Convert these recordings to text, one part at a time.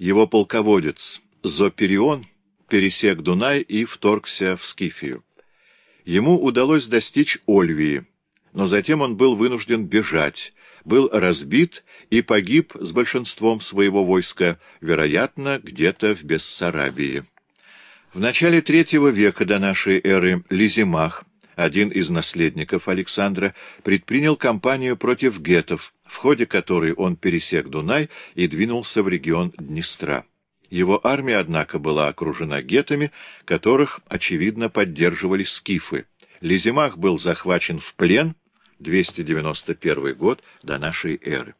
Его полководец Зоперион пересек Дунай и вторгся в Скифию. Ему удалось достичь Ольвии, но затем он был вынужден бежать, был разбит и погиб с большинством своего войска, вероятно, где-то в Бессарабии. В начале третьего века до нашей эры Лизимах, один из наследников Александра, предпринял кампанию против гетов, в ходе которой он пересек Дунай и двинулся в регион Днестра. Его армия, однако, была окружена гетами, которых, очевидно, поддерживали скифы. Лизимах был захвачен в плен, 291 год до нашей эры.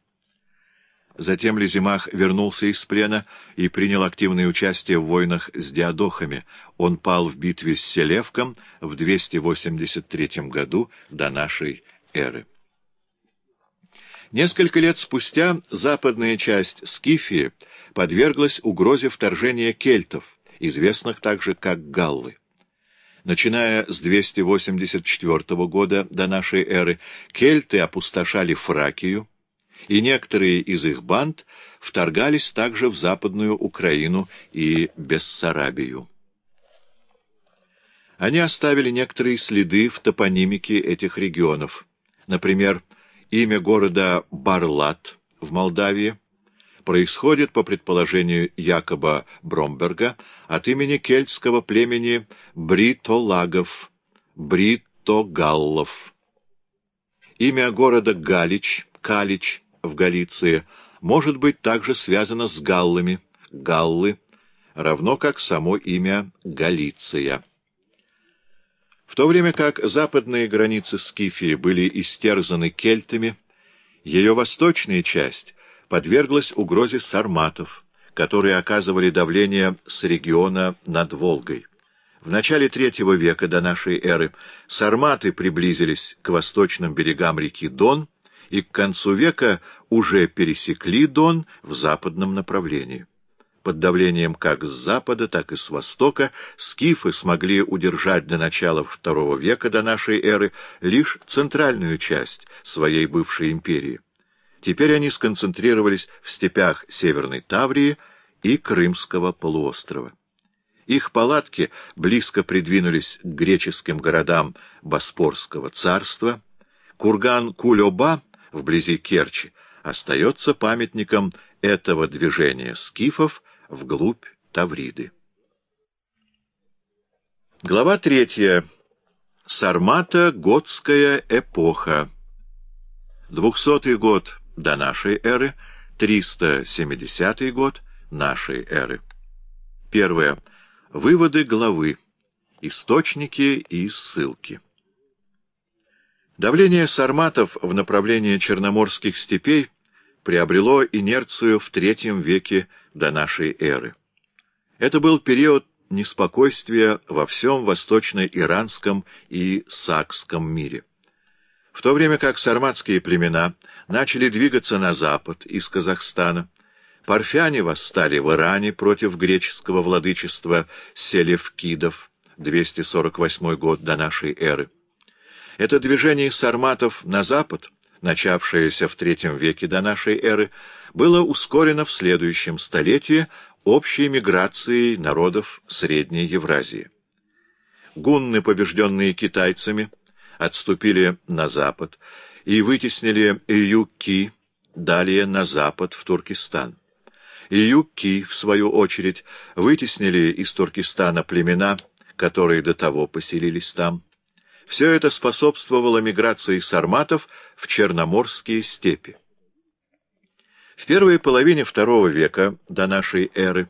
Затем Лизимах вернулся из плена и принял активное участие в войнах с диадохами. Он пал в битве с Селевком в 283 году до нашей эры. Несколько лет спустя западная часть Скифии подверглась угрозе вторжения кельтов, известных также как галлы. Начиная с 284 года до нашей эры, кельты опустошали Фракию, и некоторые из их банд вторгались также в Западную Украину и Бессарабию. Они оставили некоторые следы в топонимике этих регионов. Например, имя города Барлат в Молдавии происходит, по предположению Якоба Бромберга, от имени кельтского племени Бритолагов, Бритогаллов. Имя города Галич, Калич в Галиции, может быть также связано с галлами, галлы, равно как само имя Галиция. В то время как западные границы Скифии были истерзаны кельтами, ее восточная часть подверглась угрозе сарматов, которые оказывали давление с региона над Волгой. В начале третьего века до нашей эры сарматы приблизились к восточным берегам реки Дон и к концу века уже пересекли Дон в западном направлении. Под давлением как с запада, так и с востока скифы смогли удержать до начала II века до нашей эры лишь центральную часть своей бывшей империи. Теперь они сконцентрировались в степях Северной Таврии и Крымского полуострова. Их палатки близко придвинулись к греческим городам Боспорского царства. Курган Кулёба вблизи Керчи остается памятником этого движения скифов вглубь Тавриды. Глава третья. Сармата-Готская эпоха. Двухсотый год до нашей эры, 370 год нашей эры. Первое. Выводы главы. Источники и ссылки. Давление сарматов в направлении черноморских степей приобрело инерцию в третьем веке до нашей эры. Это был период неспокойствия во всем восточно-иранском и сакском мире. В то время как сарматские племена начали двигаться на запад из Казахстана, парфяне восстали в Иране против греческого владычества селевкидов, 248 год до нашей эры. Это движение сарматов на запад, начавшееся в третьем веке до нашей эры, было ускорено в следующем столетии общей миграцией народов Средней Евразии. Гунны, побежденные китайцами, отступили на запад и вытеснили Июки далее на запад в Туркестан. Июки, в свою очередь, вытеснили из Туркестана племена, которые до того поселились там. Все это способствовало миграции сарматов в Черноморские степи. В первой половине второго века до нашей эры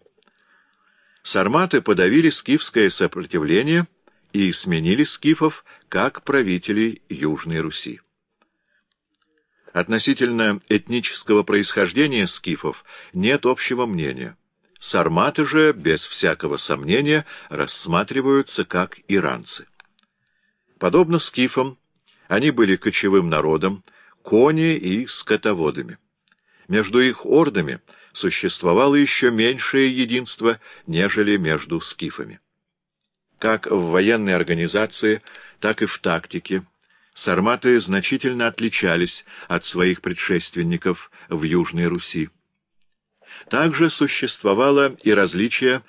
сарматы подавили скифское сопротивление и сменили скифов как правителей Южной Руси. Относительно этнического происхождения скифов нет общего мнения. Сарматы же, без всякого сомнения, рассматриваются как иранцы. Подобно скифам, они были кочевым народом, кони и скотоводами. Между их ордами существовало еще меньшее единство, нежели между скифами. Как в военной организации, так и в тактике сарматы значительно отличались от своих предшественников в Южной Руси. Также существовало и различие